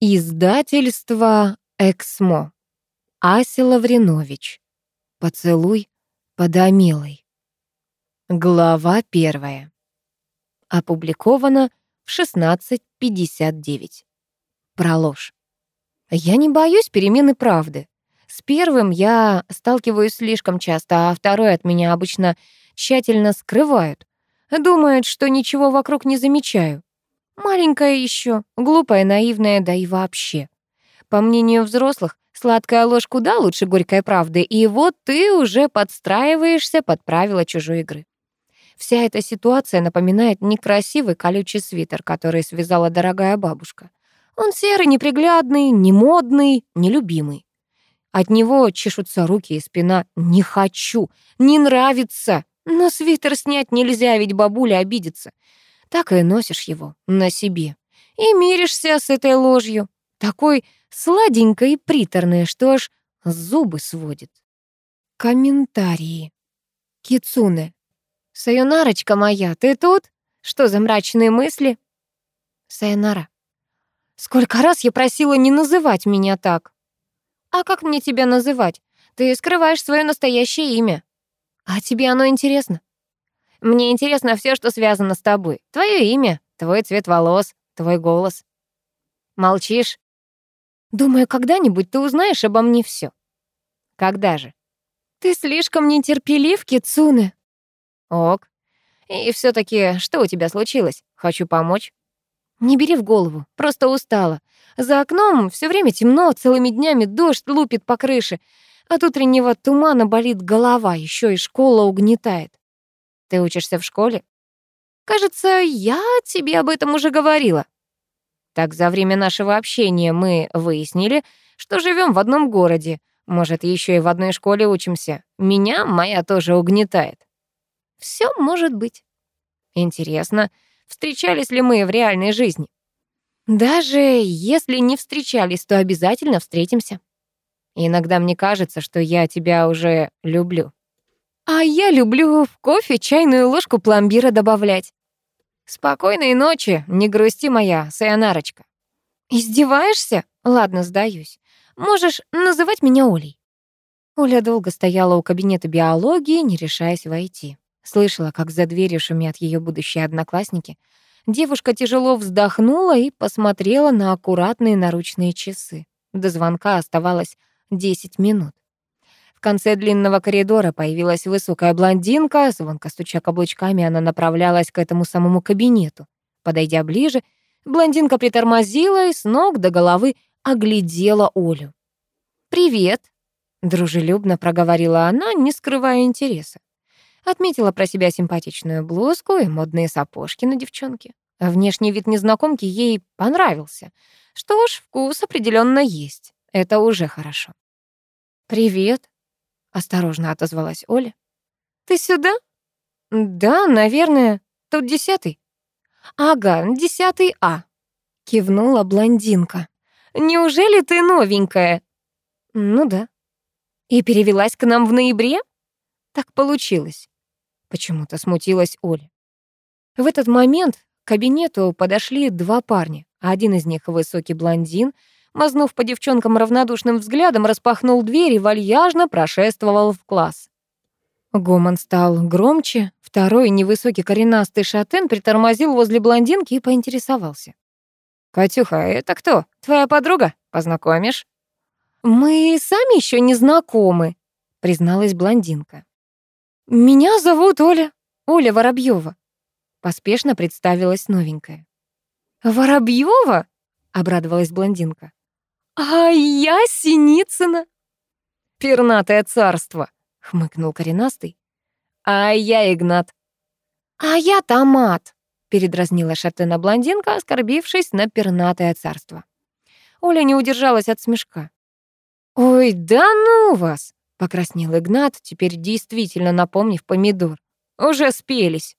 Издательство «Эксмо». Ася Лавринович. Поцелуй подомилой. Глава первая. Опубликовано в 16.59. Про ложь. Я не боюсь перемены правды. С первым я сталкиваюсь слишком часто, а второй от меня обычно тщательно скрывают. Думают, что ничего вокруг не замечаю. Маленькая еще, глупая, наивная, да и вообще. По мнению взрослых, сладкая ложь куда лучше горькой правды, и вот ты уже подстраиваешься под правила чужой игры. Вся эта ситуация напоминает некрасивый колючий свитер, который связала дорогая бабушка. Он серый, неприглядный, немодный, нелюбимый. От него чешутся руки и спина. «Не хочу! Не нравится!» Но свитер снять нельзя, ведь бабуля обидится так и носишь его на себе. И миришься с этой ложью, такой сладенькой и приторной, что аж зубы сводит. Комментарии. Кицуне. Sayonарочка моя, ты тут? Что за мрачные мысли? Сайонара. Сколько раз я просила не называть меня так. А как мне тебя называть? Ты скрываешь свое настоящее имя. А тебе оно интересно? Мне интересно все, что связано с тобой. Твое имя, твой цвет волос, твой голос. Молчишь? Думаю, когда-нибудь ты узнаешь обо мне все. Когда же? Ты слишком нетерпелив, Кицуне. Ок. И все таки что у тебя случилось? Хочу помочь. Не бери в голову, просто устала. За окном все время темно, целыми днями дождь лупит по крыше. От утреннего тумана болит голова, еще и школа угнетает. Ты учишься в школе? Кажется, я тебе об этом уже говорила. Так за время нашего общения мы выяснили, что живем в одном городе. Может, еще и в одной школе учимся. Меня моя тоже угнетает. Все может быть. Интересно, встречались ли мы в реальной жизни? Даже если не встречались, то обязательно встретимся. Иногда мне кажется, что я тебя уже люблю. А я люблю в кофе чайную ложку пломбира добавлять. Спокойной ночи, не грусти моя, Сайонарочка. Издеваешься? Ладно, сдаюсь. Можешь называть меня Олей. Оля долго стояла у кабинета биологии, не решаясь войти. Слышала, как за дверью шумят ее будущие одноклассники. Девушка тяжело вздохнула и посмотрела на аккуратные наручные часы. До звонка оставалось 10 минут. В конце длинного коридора появилась высокая блондинка, звонко стуча каблучками, она направлялась к этому самому кабинету. Подойдя ближе, блондинка притормозила и с ног до головы оглядела Олю. «Привет», — дружелюбно проговорила она, не скрывая интереса. Отметила про себя симпатичную блузку и модные сапожки на девчонке. Внешний вид незнакомки ей понравился. Что ж, вкус определенно есть. Это уже хорошо. «Привет», Осторожно отозвалась Оля. Ты сюда? Да, наверное. Тут десятый. Ага, десятый А. Кивнула блондинка. Неужели ты новенькая? Ну да. И перевелась к нам в ноябре? Так получилось. Почему-то смутилась Оля. В этот момент к кабинету подошли два парня. Один из них высокий блондин — Мазнув по девчонкам равнодушным взглядом, распахнул дверь и вальяжно прошествовал в класс. Гомон стал громче. Второй невысокий коренастый шатен притормозил возле блондинки и поинтересовался. «Катюха, это кто? Твоя подруга? Познакомишь?» «Мы сами еще не знакомы», — призналась блондинка. «Меня зовут Оля, Оля Воробьева», — поспешно представилась новенькая. «Воробьева?» — обрадовалась блондинка. «А я Синицына!» «Пернатое царство!» — хмыкнул коренастый. «А я Игнат!» «А я Томат!» — передразнила шатена блондинка, оскорбившись на пернатое царство. Оля не удержалась от смешка. «Ой, да ну вас!» — покраснел Игнат, теперь действительно напомнив помидор. «Уже спелись!»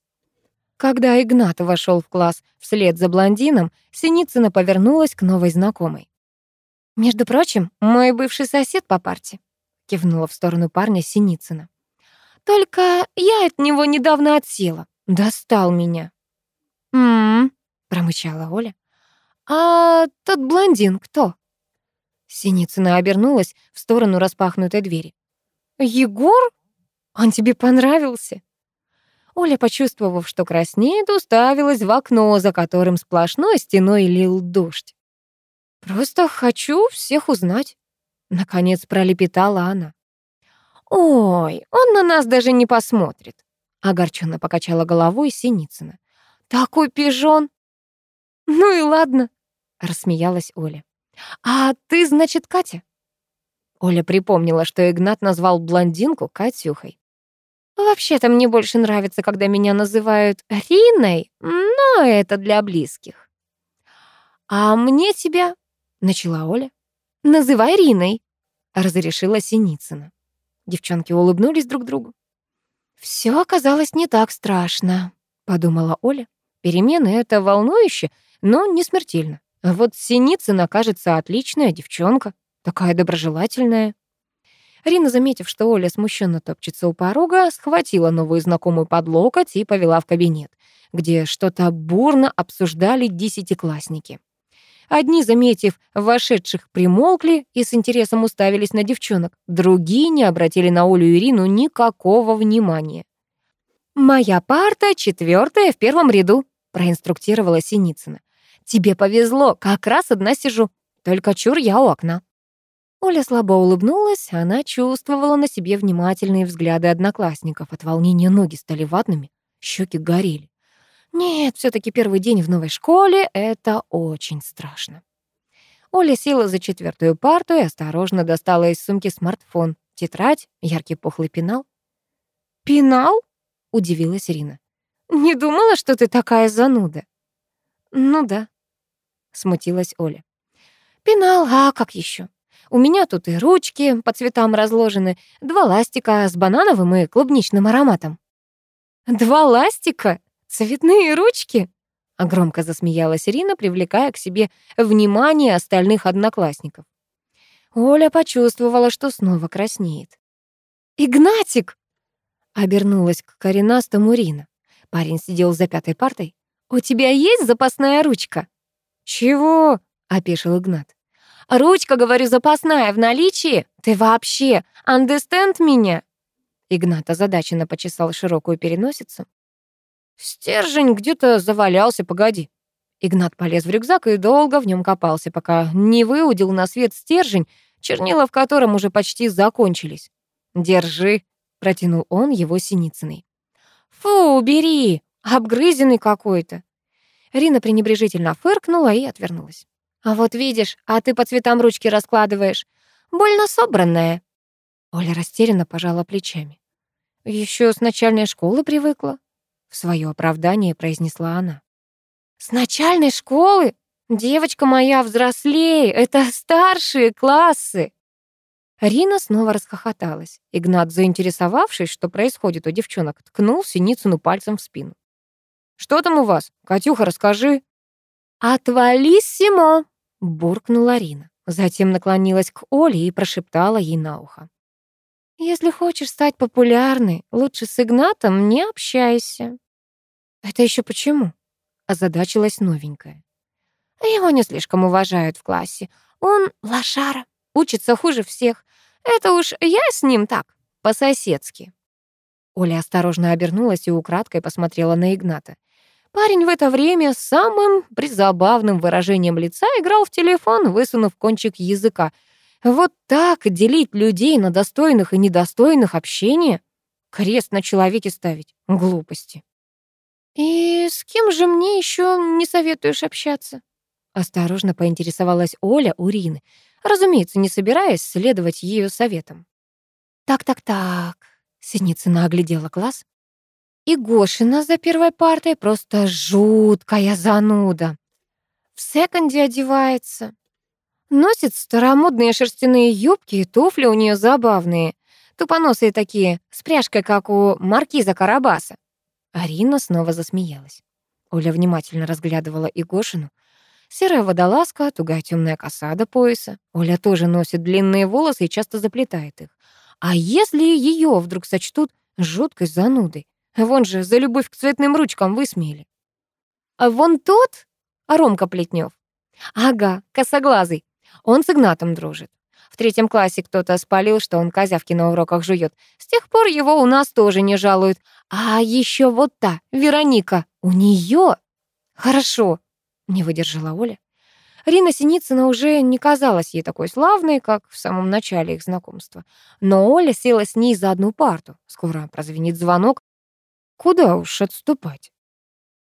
Когда Игнат вошел в класс вслед за блондином, Синицына повернулась к новой знакомой. «Между прочим, мой бывший сосед по парте», — кивнула в сторону парня Синицына. «Только я от него недавно отсела. Достал меня». «М-м-м», промычала Оля. «А тот блондин кто?» Синицына обернулась в сторону распахнутой двери. «Егор? Он тебе понравился?» Оля, почувствовав, что краснеет, уставилась в окно, за которым сплошной стеной лил дождь. «Просто хочу всех узнать», — наконец пролепетала она. «Ой, он на нас даже не посмотрит», — огорченно покачала головой Синицына. «Такой пижон!» «Ну и ладно», — рассмеялась Оля. «А ты, значит, Катя?» Оля припомнила, что Игнат назвал блондинку Катюхой. «Вообще-то мне больше нравится, когда меня называют Риной, но это для близких». «А мне тебя...» — начала Оля. «Называй Риной», — разрешила Синицына. Девчонки улыбнулись друг другу. «Всё оказалось не так страшно», — подумала Оля. «Перемены — это волнующе, но не смертельно. Вот Синицына, кажется, отличная девчонка, такая доброжелательная. Рина, заметив, что Оля смущенно топчется у порога, схватила новую знакомую под локоть и повела в кабинет, где что-то бурно обсуждали десятиклассники. Одни, заметив вошедших, примолкли и с интересом уставились на девчонок, другие не обратили на Олю и Ирину никакого внимания. «Моя парта четвертая в первом ряду», — проинструктировала Синицына. Тебе повезло, как раз одна сижу. Только чур я у окна». Оля слабо улыбнулась, она чувствовала на себе внимательные взгляды одноклассников. От волнения ноги стали ватными, щеки горели. Нет, все таки первый день в новой школе — это очень страшно. Оля села за четвертую парту и осторожно достала из сумки смартфон, тетрадь, яркий пухлый пенал. «Пенал?» — удивилась Ирина. «Не думала, что ты такая зануда». «Ну да», смутилась Оля. Пенал, а как еще? У меня тут и ручки по цветам разложены, два ластика с банановым и клубничным ароматом. Два ластика? Цветные ручки? А громко засмеялась Ирина, привлекая к себе внимание остальных одноклассников. Оля почувствовала, что снова краснеет. «Игнатик!» — обернулась к коренастому Рина. Парень сидел за пятой партой. «У тебя есть запасная ручка?» «Чего?» — опешил Игнат. «Ручка, говорю, запасная в наличии? Ты вообще understand меня?» Игнат озадаченно почесал широкую переносицу. «Стержень где-то завалялся, погоди». Игнат полез в рюкзак и долго в нем копался, пока не выудил на свет стержень, чернила в котором уже почти закончились. «Держи», — протянул он его Синицыной. «Фу, убери, обгрызенный какой-то». Рина пренебрежительно фыркнула и отвернулась. «А вот видишь, а ты по цветам ручки раскладываешь. Больно собранная». Оля растерянно пожала плечами. Еще с начальной школы привыкла», — в свое оправдание произнесла она. «С начальной школы? Девочка моя, взрослее, это старшие классы!» Рина снова расхохоталась. Игнат, заинтересовавшись, что происходит у девчонок, ткнул Синицыну пальцем в спину. Что там у вас? Катюха, расскажи». «Отвались, Симо!» — буркнула Рина. Затем наклонилась к Оле и прошептала ей на ухо. «Если хочешь стать популярной, лучше с Игнатом не общайся». «Это еще почему?» — озадачилась новенькая. «Его не слишком уважают в классе. Он лошара, учится хуже всех. Это уж я с ним так, по-соседски». Оля осторожно обернулась и украдкой посмотрела на Игната. Парень в это время с самым призабавным выражением лица играл в телефон, высунув кончик языка. Вот так делить людей на достойных и недостойных общения? Крест на человеке ставить? Глупости. «И с кем же мне еще не советуешь общаться?» Осторожно поинтересовалась Оля у Рины, разумеется, не собираясь следовать ее советам. «Так-так-так», — Синицына оглядела класс. И Гошина за первой партой просто жуткая зануда. В секонде одевается. Носит старомодные шерстяные юбки и туфли у нее забавные. Тупоносые такие, с пряжкой, как у маркиза Карабаса. Арина снова засмеялась. Оля внимательно разглядывала Игошину. Серая водолазка, тугая темная коса до пояса. Оля тоже носит длинные волосы и часто заплетает их. А если ее вдруг сочтут жуткой занудой? Вон же, за любовь к цветным ручкам высмеяли. А вон тот, Ромка Плетнев, Ага, косоглазый. Он с Игнатом дружит. В третьем классе кто-то спалил, что он козявки на уроках жует. С тех пор его у нас тоже не жалуют. А еще вот та, Вероника, у нее. Хорошо, не выдержала Оля. Рина Синицына уже не казалась ей такой славной, как в самом начале их знакомства. Но Оля села с ней за одну парту. Скоро прозвенит звонок. Куда уж отступать?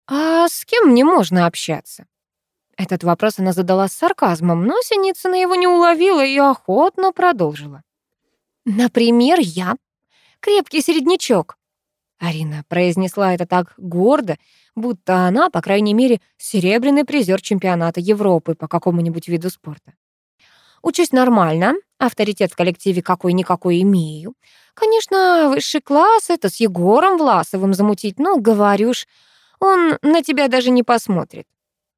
А с кем мне можно общаться? Этот вопрос она задала с сарказмом, но Синицына его не уловила и охотно продолжила. «Например, я. Крепкий середнячок». Арина произнесла это так гордо, будто она, по крайней мере, серебряный призер чемпионата Европы по какому-нибудь виду спорта. Учусь нормально, авторитет в коллективе какой-никакой имею. Конечно, высший класс — это с Егором Власовым замутить, но, говорю ж, он на тебя даже не посмотрит.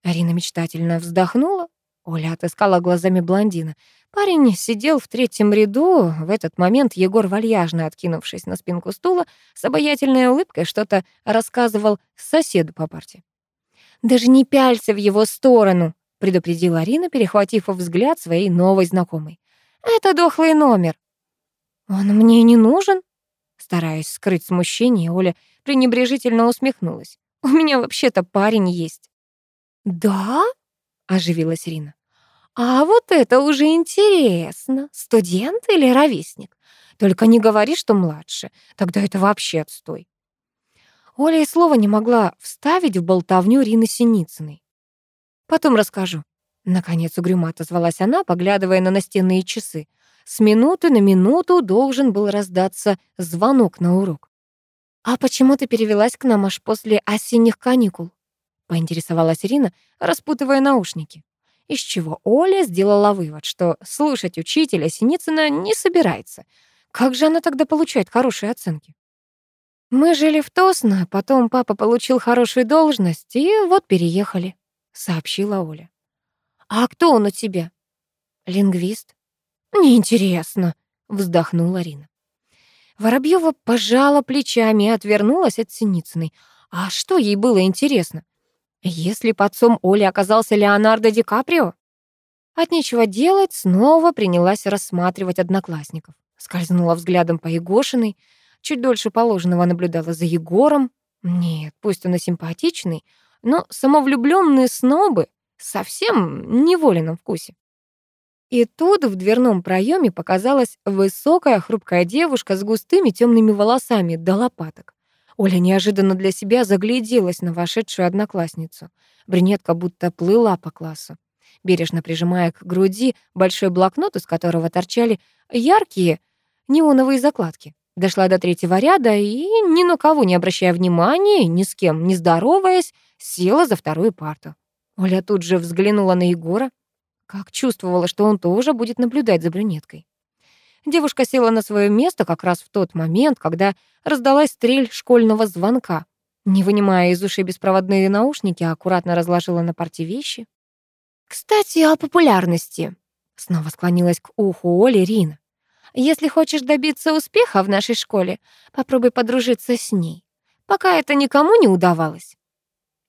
Арина мечтательно вздохнула. Оля отыскала глазами блондина. Парень сидел в третьем ряду. В этот момент Егор, вальяжно откинувшись на спинку стула, с обаятельной улыбкой что-то рассказывал соседу по парте. «Даже не пялься в его сторону», — предупредила Арина, перехватив взгляд своей новой знакомой. «Это дохлый номер». «Он мне не нужен?» Стараясь скрыть смущение, Оля пренебрежительно усмехнулась. «У меня вообще-то парень есть». «Да?» — оживилась Рина. «А вот это уже интересно. Студент или ровесник? Только не говори, что младше. Тогда это вообще отстой». Оля и слова не могла вставить в болтовню Рины Синицыной. «Потом расскажу». Наконец угрюмо отозвалась она, поглядывая на настенные часы. С минуты на минуту должен был раздаться звонок на урок. «А почему ты перевелась к нам аж после осенних каникул?» Поинтересовалась Ирина, распутывая наушники. Из чего Оля сделала вывод, что слушать учителя Синицына не собирается. Как же она тогда получает хорошие оценки? Мы жили в Тосно, потом папа получил хорошую должность, и вот переехали, сообщила Оля. А кто он у тебя? Лингвист. Неинтересно, вздохнула Рина. Воробьева пожала плечами и отвернулась от Синицыной. А что ей было интересно? Если под Оли оказался Леонардо Ди Каприо? От нечего делать снова принялась рассматривать одноклассников. Скользнула взглядом по Егошиной, чуть дольше положенного наблюдала за Егором. Нет, пусть он и симпатичный, но самовлюбленные снобы совсем не в Олином вкусе. И тут в дверном проеме показалась высокая хрупкая девушка с густыми темными волосами до лопаток. Оля неожиданно для себя загляделась на вошедшую одноклассницу. Брюнетка будто плыла по классу. Бережно прижимая к груди большой блокнот, из которого торчали яркие неоновые закладки. Дошла до третьего ряда и, ни на кого не обращая внимания, ни с кем не здороваясь, села за вторую парту. Оля тут же взглянула на Егора, как чувствовала, что он тоже будет наблюдать за брюнеткой. Девушка села на свое место как раз в тот момент, когда раздалась стрель школьного звонка. Не вынимая из ушей беспроводные наушники, аккуратно разложила на парте вещи. «Кстати, о популярности», — снова склонилась к уху Оли Рина. «Если хочешь добиться успеха в нашей школе, попробуй подружиться с ней, пока это никому не удавалось».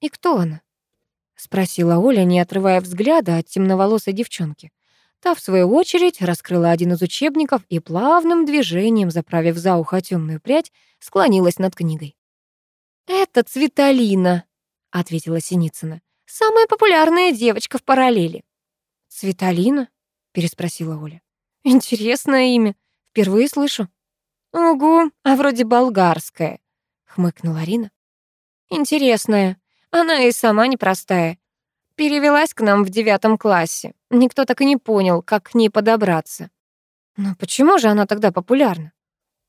«И кто она?» — спросила Оля, не отрывая взгляда от темноволосой девчонки. Та, в свою очередь, раскрыла один из учебников и плавным движением, заправив за ухо темную прядь, склонилась над книгой. «Это Цветалина», — ответила Синицына. «Самая популярная девочка в параллели». «Цветалина?» — переспросила Оля. «Интересное имя. Впервые слышу». «Угу, а вроде болгарское», — хмыкнула Рина. «Интересная. Она и сама непростая. Перевелась к нам в девятом классе. Никто так и не понял, как к ней подобраться. Но почему же она тогда популярна?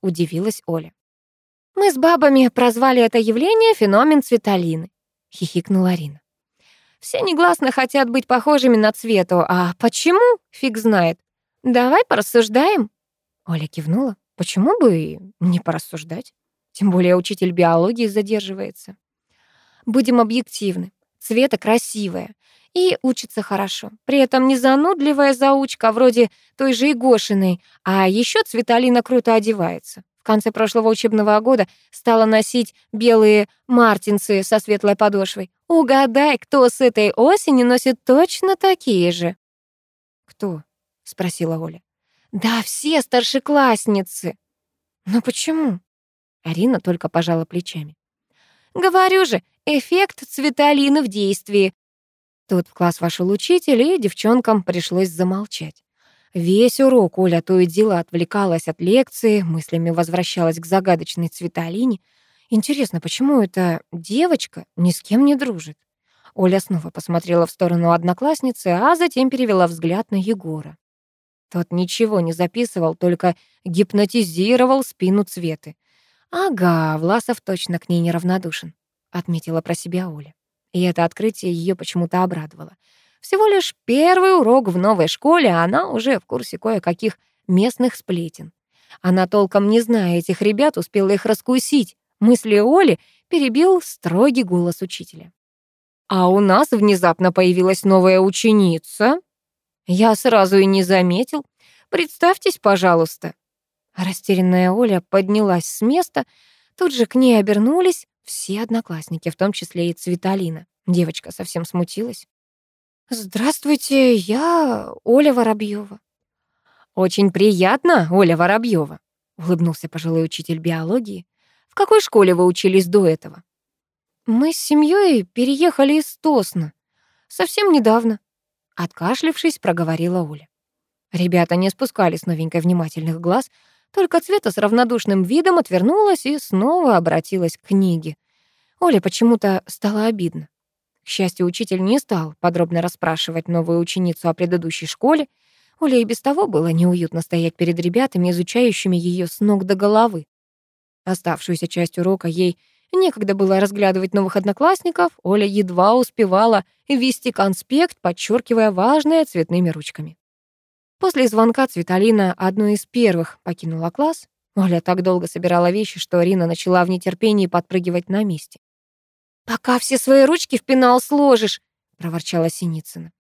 Удивилась Оля. Мы с бабами прозвали это явление феномен цветолины, хихикнула Арина. Все негласно хотят быть похожими на цвету, а почему, фиг знает. Давай порассуждаем. Оля кивнула. Почему бы не порассуждать? Тем более учитель биологии задерживается. Будем объективны. Цвета красивая и учится хорошо. При этом не занудливая заучка, вроде той же Игошиной, а еще Цветалина круто одевается. В конце прошлого учебного года стала носить белые мартинсы со светлой подошвой. Угадай, кто с этой осени носит точно такие же?» «Кто?» — спросила Оля. «Да все старшеклассницы». «Но почему?» Арина только пожала плечами. «Говорю же, эффект цветолины в действии». Тут в класс вошел учитель, и девчонкам пришлось замолчать. Весь урок Оля то и дело отвлекалась от лекции, мыслями возвращалась к загадочной цветолине. Интересно, почему эта девочка ни с кем не дружит? Оля снова посмотрела в сторону одноклассницы, а затем перевела взгляд на Егора. Тот ничего не записывал, только гипнотизировал спину Цветы. «Ага, Власов точно к ней неравнодушен», — отметила про себя Оля. И это открытие ее почему-то обрадовало. Всего лишь первый урок в новой школе, а она уже в курсе кое-каких местных сплетен. Она толком не зная этих ребят, успела их раскусить. Мысли Оли перебил строгий голос учителя. «А у нас внезапно появилась новая ученица», я сразу и не заметил. Представьтесь, пожалуйста. Растерянная Оля поднялась с места. Тут же к ней обернулись все одноклассники, в том числе и Цветалина. Девочка совсем смутилась. «Здравствуйте, я Оля Воробьева. «Очень приятно, Оля Воробьева, улыбнулся пожилой учитель биологии. «В какой школе вы учились до этого?» «Мы с семьей переехали из Тосна. Совсем недавно», Откашлившись, проговорила Оля. Ребята не спускали с новенькой внимательных глаз, только Цвета с равнодушным видом отвернулась и снова обратилась к книге. Оле почему-то стало обидно. К счастью, учитель не стал подробно расспрашивать новую ученицу о предыдущей школе. Оле и без того было неуютно стоять перед ребятами, изучающими ее с ног до головы. Оставшуюся часть урока ей Некогда было разглядывать новых одноклассников, Оля едва успевала вести конспект, подчеркивая важное цветными ручками. После звонка Цветалина одной из первых покинула класс. Оля так долго собирала вещи, что Рина начала в нетерпении подпрыгивать на месте. «Пока все свои ручки в пенал сложишь», — проворчала Синицына.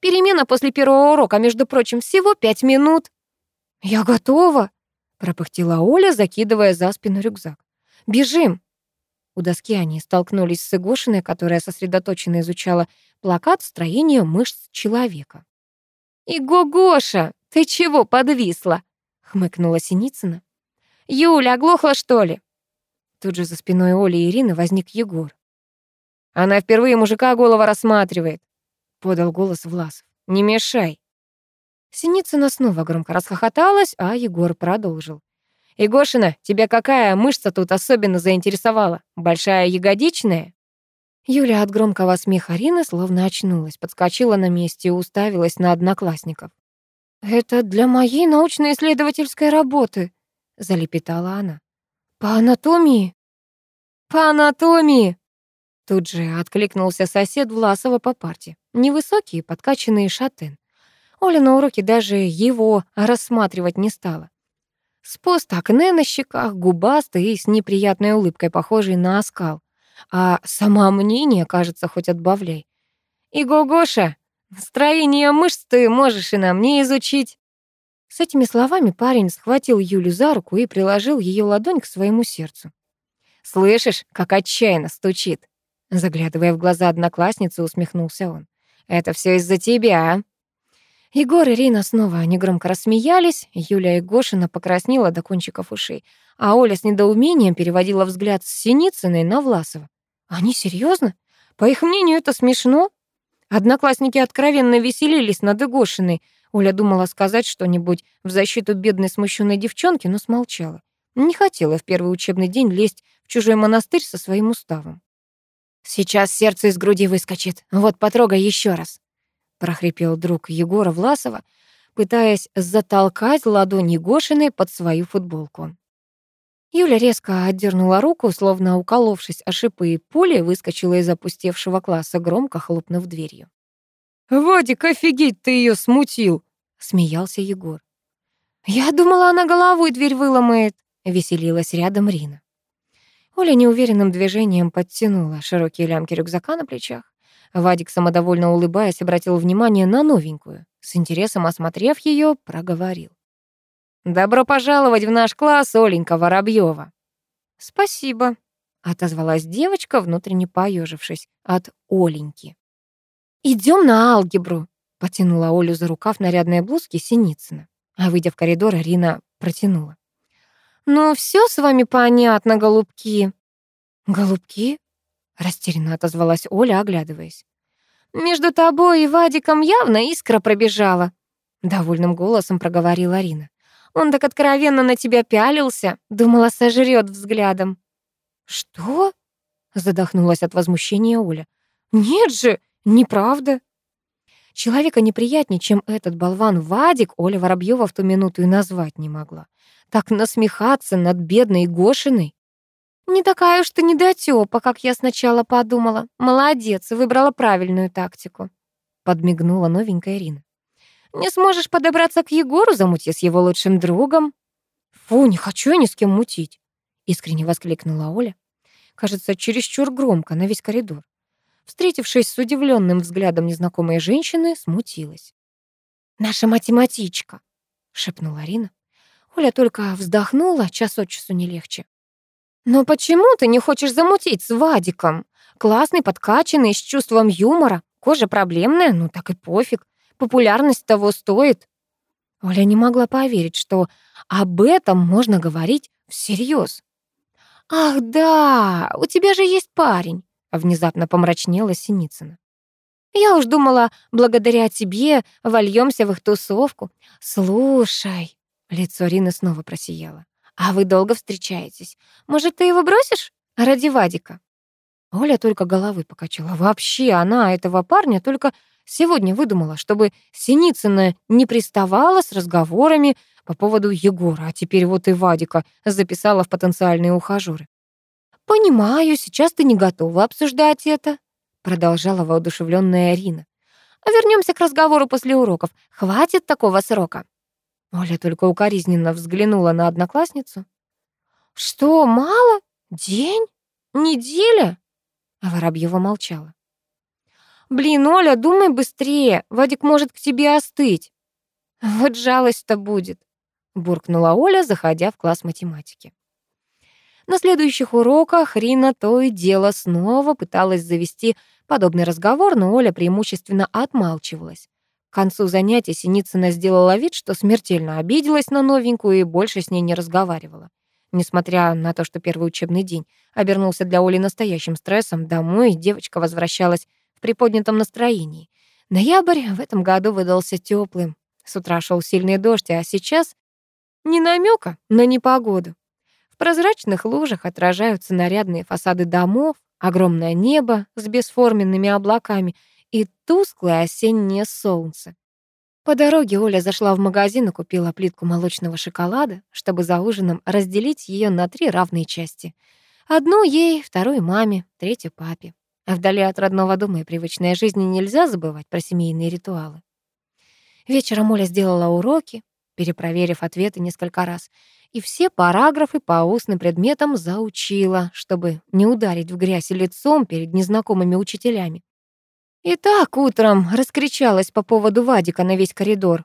«Перемена после первого урока, между прочим, всего пять минут». «Я готова», — пропыхтела Оля, закидывая за спину рюкзак. «Бежим». У доски они столкнулись с Игошиной, которая сосредоточенно изучала плакат строения мышц человека. «Иго, Гоша, ты чего подвисла?» — хмыкнула Синицына. «Юля, оглохла, что ли?» Тут же за спиной Оли и Ирины возник Егор. «Она впервые мужика голова рассматривает», — подал голос Власов. «Не мешай». Синицына снова громко расхохоталась, а Егор продолжил. «Егошина, тебя какая мышца тут особенно заинтересовала? Большая ягодичная?» Юля от громкого смеха Рины словно очнулась, подскочила на месте и уставилась на одноклассников. «Это для моей научно-исследовательской работы», — залепетала она. «По анатомии?» «По анатомии!» Тут же откликнулся сосед Власова по парте. Невысокий, подкачанный шатен. Оля на уроке даже его рассматривать не стала. С акне на щеках, губастый и с неприятной улыбкой, похожей на оскал. А сама мнение, кажется, хоть отбавляй. И Гогоша, строение мышц ты можешь и на мне изучить. С этими словами парень схватил Юлю за руку и приложил ее ладонь к своему сердцу. «Слышишь, как отчаянно стучит?» Заглядывая в глаза одноклассницы, усмехнулся он. «Это все из-за тебя, а?» Егор и Рина снова негромко рассмеялись, Юля и Гошина покраснела до кончиков ушей, а Оля с недоумением переводила взгляд с Синицыной на Власова. Они серьезно? По их мнению, это смешно? Одноклассники откровенно веселились над Игошиной. Оля думала сказать что-нибудь в защиту бедной смущенной девчонки, но смолчала. Не хотела в первый учебный день лезть в чужой монастырь со своим уставом. «Сейчас сердце из груди выскочит. Вот потрогай еще раз», прохрипел друг Егора Власова, пытаясь затолкать ладонь Егошиной под свою футболку. Юля резко отдернула руку, словно уколовшись о шипы и пули, выскочила из опустевшего класса, громко хлопнув дверью. «Вадик, офигеть, ты ее смутил!» — смеялся Егор. «Я думала, она головой дверь выломает», — веселилась рядом Рина. Оля неуверенным движением подтянула широкие лямки рюкзака на плечах. Вадик, самодовольно улыбаясь, обратил внимание на новенькую. С интересом осмотрев ее, проговорил. Добро пожаловать в наш класс, Оленька Воробьева. Спасибо, отозвалась девочка, внутренне поежившись от Оленьки. Идем на алгебру, потянула Олю за рукав нарядной блузки Синицына. А выйдя в коридор, Арина протянула. «Ну, все с вами понятно, голубки». «Голубки?» — растерянно отозвалась Оля, оглядываясь. «Между тобой и Вадиком явно искра пробежала», — довольным голосом проговорила Арина. «Он так откровенно на тебя пялился, думала, сожрет взглядом». «Что?» — задохнулась от возмущения Оля. «Нет же, неправда». Человека неприятнее, чем этот болван Вадик, Оля Воробьева в ту минуту и назвать не могла. Так насмехаться над бедной Гошиной. «Не такая уж ты недотёпа, как я сначала подумала. Молодец, выбрала правильную тактику», — подмигнула новенькая Ирина. «Не сможешь подобраться к Егору, замути с его лучшим другом». «Фу, не хочу я ни с кем мутить», — искренне воскликнула Оля. Кажется, чересчур громко на весь коридор встретившись с удивленным взглядом незнакомой женщины, смутилась. «Наша математичка», — шепнула Арина. Оля только вздохнула, час от часу не легче. «Но почему ты не хочешь замутить с Вадиком? Классный, подкачанный, с чувством юмора, кожа проблемная, ну так и пофиг, популярность того стоит». Оля не могла поверить, что об этом можно говорить всерьез. «Ах да, у тебя же есть парень. Внезапно помрачнела Синицына. Я уж думала, благодаря тебе вольемся в их тусовку. Слушай, лицо Рины снова просияло. А вы долго встречаетесь? Может, ты его бросишь? Ради Вадика. Оля только головой покачала. Вообще, она этого парня только сегодня выдумала, чтобы Синицына не приставала с разговорами по поводу Егора, а теперь вот и Вадика записала в потенциальные ухажёры. «Понимаю, сейчас ты не готова обсуждать это», продолжала воодушевленная Арина. «А вернемся к разговору после уроков. Хватит такого срока». Оля только укоризненно взглянула на одноклассницу. «Что, мало? День? Неделя?» А Воробьева молчала. «Блин, Оля, думай быстрее, Вадик может к тебе остыть». «Вот жалость-то будет», — буркнула Оля, заходя в класс математики. На следующих уроках Рина то и дело снова пыталась завести подобный разговор, но Оля преимущественно отмалчивалась. К концу занятия Синицына сделала вид, что смертельно обиделась на новенькую и больше с ней не разговаривала. Несмотря на то, что первый учебный день обернулся для Оли настоящим стрессом, домой девочка возвращалась в приподнятом настроении. Ноябрь в этом году выдался теплым. С утра шел сильный дождь, а сейчас ни намека на непогоду. В прозрачных лужах отражаются нарядные фасады домов, огромное небо с бесформенными облаками и тусклое осеннее солнце. По дороге Оля зашла в магазин и купила плитку молочного шоколада, чтобы за ужином разделить ее на три равные части. Одну ей, вторую маме, третью папе. А вдали от родного дома и привычной жизни нельзя забывать про семейные ритуалы. Вечером Оля сделала уроки, перепроверив ответы несколько раз, и все параграфы по устным предметам заучила, чтобы не ударить в грязь лицом перед незнакомыми учителями. И так утром раскричалась по поводу Вадика на весь коридор.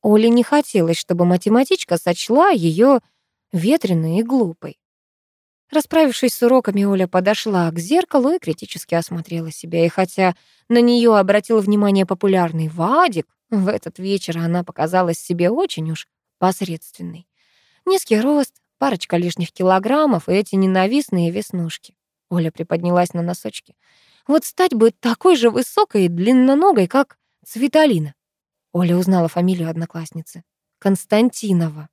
Оле не хотелось, чтобы математичка сочла ее ветреной и глупой. Расправившись с уроками, Оля подошла к зеркалу и критически осмотрела себя. И хотя на нее обратил внимание популярный Вадик, в этот вечер она показалась себе очень уж посредственной. Низкий рост, парочка лишних килограммов и эти ненавистные веснушки. Оля приподнялась на носочки. Вот стать бы такой же высокой и длинноногой, как Цветалина. Оля узнала фамилию одноклассницы. Константинова.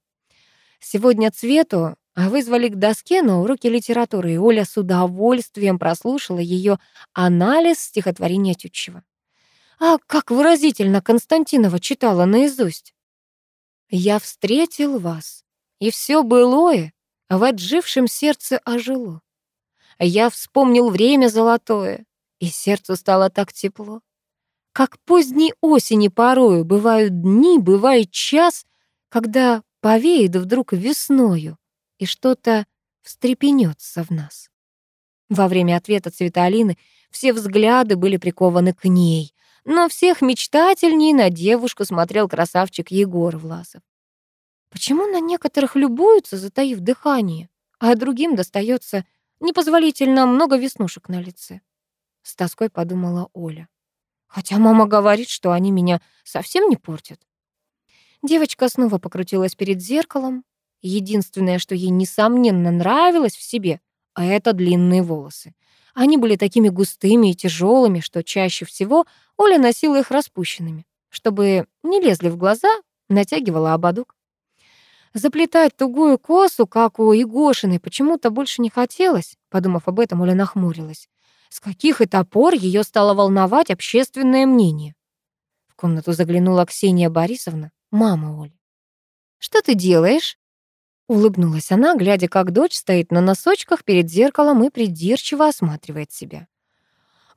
Сегодня Цвету вызвали к доске на уроке литературы, и Оля с удовольствием прослушала ее анализ стихотворения Тютчева. А как выразительно Константинова читала наизусть. «Я встретил вас, и все былое в отжившем сердце ожило. Я вспомнил время золотое, и сердцу стало так тепло. Как поздней осени порою бывают дни, бывает час, когда повеет вдруг весною, и что-то встрепенется в нас. Во время ответа Цветалины все взгляды были прикованы к ней, но всех мечтательней на девушку смотрел красавчик Егор Власов. Почему на некоторых любуются, затаив дыхание, а другим достается непозволительно много веснушек на лице? С тоской подумала Оля. Хотя мама говорит, что они меня совсем не портят. Девочка снова покрутилась перед зеркалом. Единственное, что ей несомненно нравилось в себе, а это длинные волосы. Они были такими густыми и тяжелыми, что чаще всего Оля носила их распущенными. Чтобы не лезли в глаза, натягивала ободок. Заплетать тугую косу, как у Егошиной, почему-то больше не хотелось. Подумав об этом, Оля нахмурилась. С каких это пор ее стало волновать общественное мнение? В комнату заглянула Ксения Борисовна, мама Оли. «Что ты делаешь?» Улыбнулась она, глядя, как дочь стоит на носочках перед зеркалом и придирчиво осматривает себя.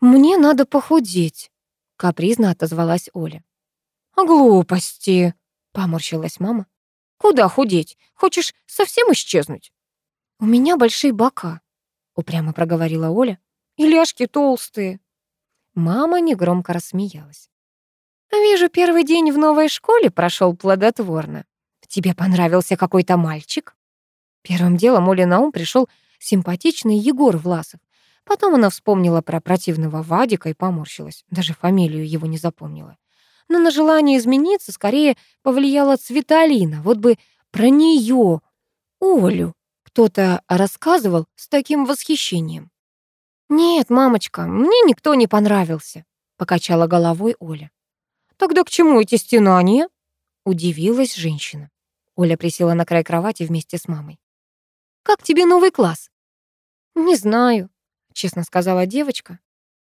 «Мне надо похудеть», — капризно отозвалась Оля. «Глупости», — поморщилась мама. «Куда худеть? Хочешь совсем исчезнуть?» «У меня большие бока», — упрямо проговорила Оля. «И ляжки толстые». Мама негромко рассмеялась. «Вижу, первый день в новой школе прошел плодотворно. Тебе понравился какой-то мальчик?» Первым делом Оле на ум пришел симпатичный Егор Власов. Потом она вспомнила про противного Вадика и поморщилась. Даже фамилию его не запомнила но на желание измениться скорее повлияла Цветалина. Вот бы про нее, Олю, кто-то рассказывал с таким восхищением. «Нет, мамочка, мне никто не понравился», — покачала головой Оля. «Тогда к чему эти стенания?» — удивилась женщина. Оля присела на край кровати вместе с мамой. «Как тебе новый класс?» «Не знаю», — честно сказала девочка.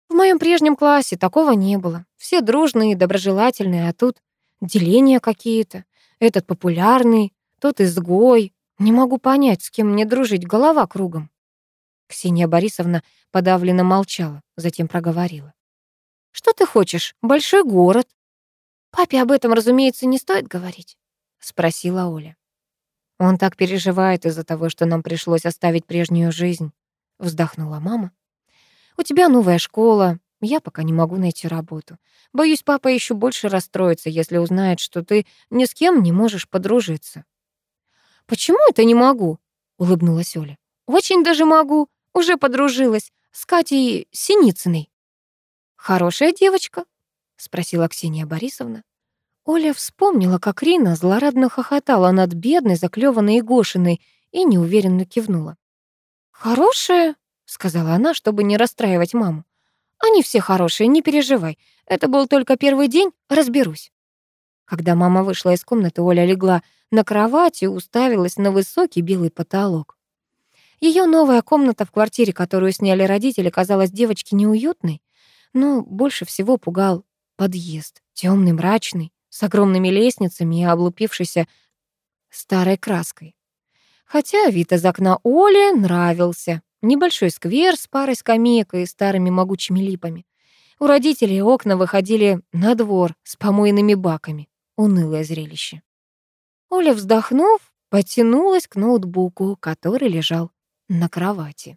В моем прежнем классе такого не было. Все дружные доброжелательные, а тут деления какие-то. Этот популярный, тот изгой. Не могу понять, с кем мне дружить, голова кругом. Ксения Борисовна подавленно молчала, затем проговорила. «Что ты хочешь? Большой город?» «Папе об этом, разумеется, не стоит говорить», — спросила Оля. «Он так переживает из-за того, что нам пришлось оставить прежнюю жизнь», — вздохнула мама. У тебя новая школа. Я пока не могу найти работу. Боюсь, папа еще больше расстроится, если узнает, что ты ни с кем не можешь подружиться». «Почему это не могу?» — улыбнулась Оля. «Очень даже могу. Уже подружилась с Катей Синицыной». «Хорошая девочка?» — спросила Ксения Борисовна. Оля вспомнила, как Рина злорадно хохотала над бедной, заклеванной Егошиной и неуверенно кивнула. «Хорошая?» сказала она, чтобы не расстраивать маму. Они все хорошие, не переживай. Это был только первый день, разберусь. Когда мама вышла из комнаты, Оля легла на кровать и уставилась на высокий белый потолок. Ее новая комната в квартире, которую сняли родители, казалась девочке неуютной, но больше всего пугал подъезд, темный, мрачный, с огромными лестницами и облупившейся старой краской. Хотя вид из окна Оле нравился. Небольшой сквер с парой скамеек и старыми могучими липами. У родителей окна выходили на двор с помойными баками. Унылое зрелище. Оля, вздохнув, потянулась к ноутбуку, который лежал на кровати.